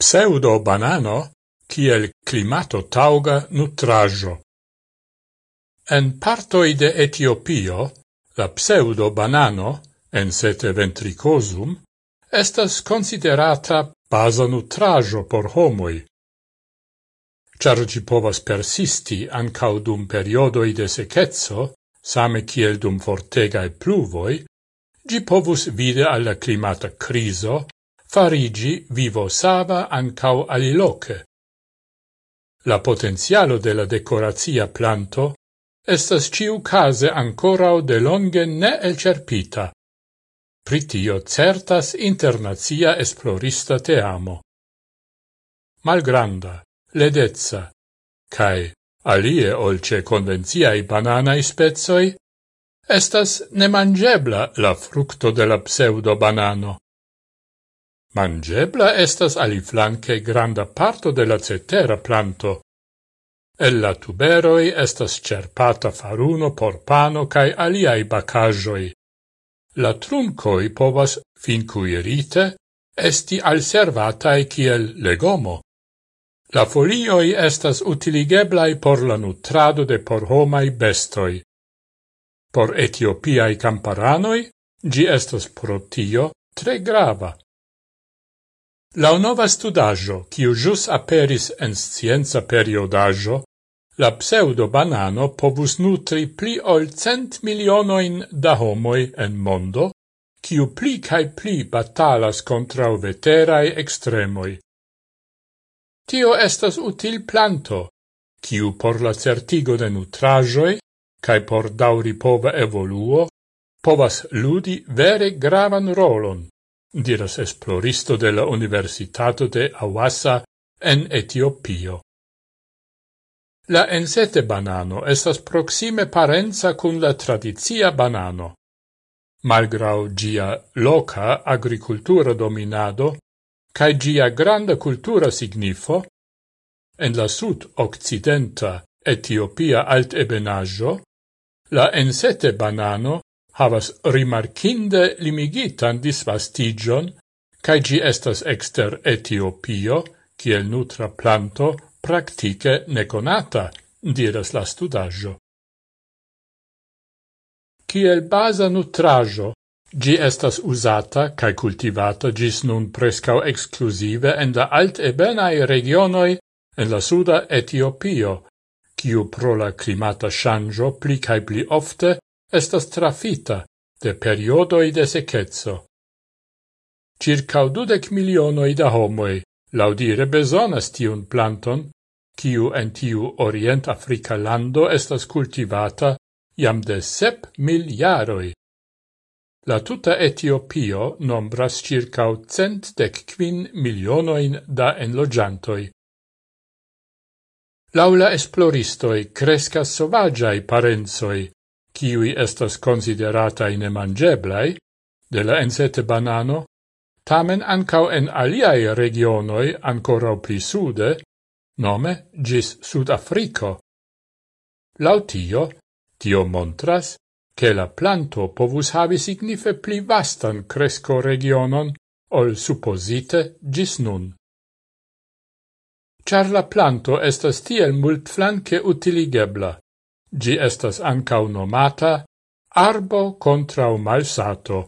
pseudo-banano kiel climato tauga nutrajo. En partoi de Etiopio, la pseudo-banano, en sete ventricosum, estas considerata basa nutrajo por homoi, char ci povas persisti ancau dum periodoi de secezzo, same kiel dum fortegae pluvoi, gi povus vide alla climata criso farigi vivo sava ancau aliloce. La potenzialo de la decorazia planto estas ciu case ancorau de longe ne elcerpita. Pritio certas internazia esplorista te amo. Malgranda, ledezza, cae alie olce convenziai bananae spezoi, estas nemangebla la fructo de la pseudo-banano. Mangebla estas aliflanque granda parto de la cetera planto. El la tuberoi estas cerpata faruno por pano cae aliai bacajoi. La truncoi povas, fincuirite esti alservatae kiel legomo. La folioi estas utiligeblai por la nutrado de porhomai bestoi. Por etiopiai camparanoi, gi estas protio tre grava. La nova studaggio, quiu jus aperis en scienza periodaggio, la pseudo-banano povus nutri pli ol cent milionoin da homoi en mondo, quiu pli cae pli batalas contra veterae extremoi. Tio estas util planto, quiu por la certigo de nutrajoi, cae por dauri pova evoluo, povas ludi vere gravan rolon diras esploristo de la Universitato de Awassa en Etiopio. La ensete banano estas proxime parenza cun la tradizia banano. Malgrau gia loca agricultura dominado, cae gia granda cultura signifo, en la sud-occidenta Etiopia alt-ebenaggio, la ensete banano havas rimarkinde limigitan disvastigion, cae gi estas exter Etiopio, kiel nutra planto practice neconata, diras la studaggio. Kiel basa nutrajo, gi estas usata cae cultivata gis nun prescau exclusive en la alt-ebenae regionoi en la suda Etiopio, kiu pro la climata shangio pli cae pli ofte estas trafita de periodoi de secezzo. Circa dudec milionoi da homoi laudire besonas tiun planton, kiu en tiu orient-africa lando estas cultivata jam de sep miliaroi. La tuta Etiopio nombras circa cent dec quin milionoin da enlogiantoi. Laula esploristoi crescas sovagiai parenzoi, kiwi estas in nemangeblai, de la ensete banano, tamen ancau en aliai regionoi ancora pli sude, nome gis Sudafrico. Lautio, tio montras, che la planto povus havi signife pli vastan cresco regionon ol supposite gis nun. Char la planto estas tiel multflanque utiligebla, Gi estas ancau nomata arbo contrau malsato.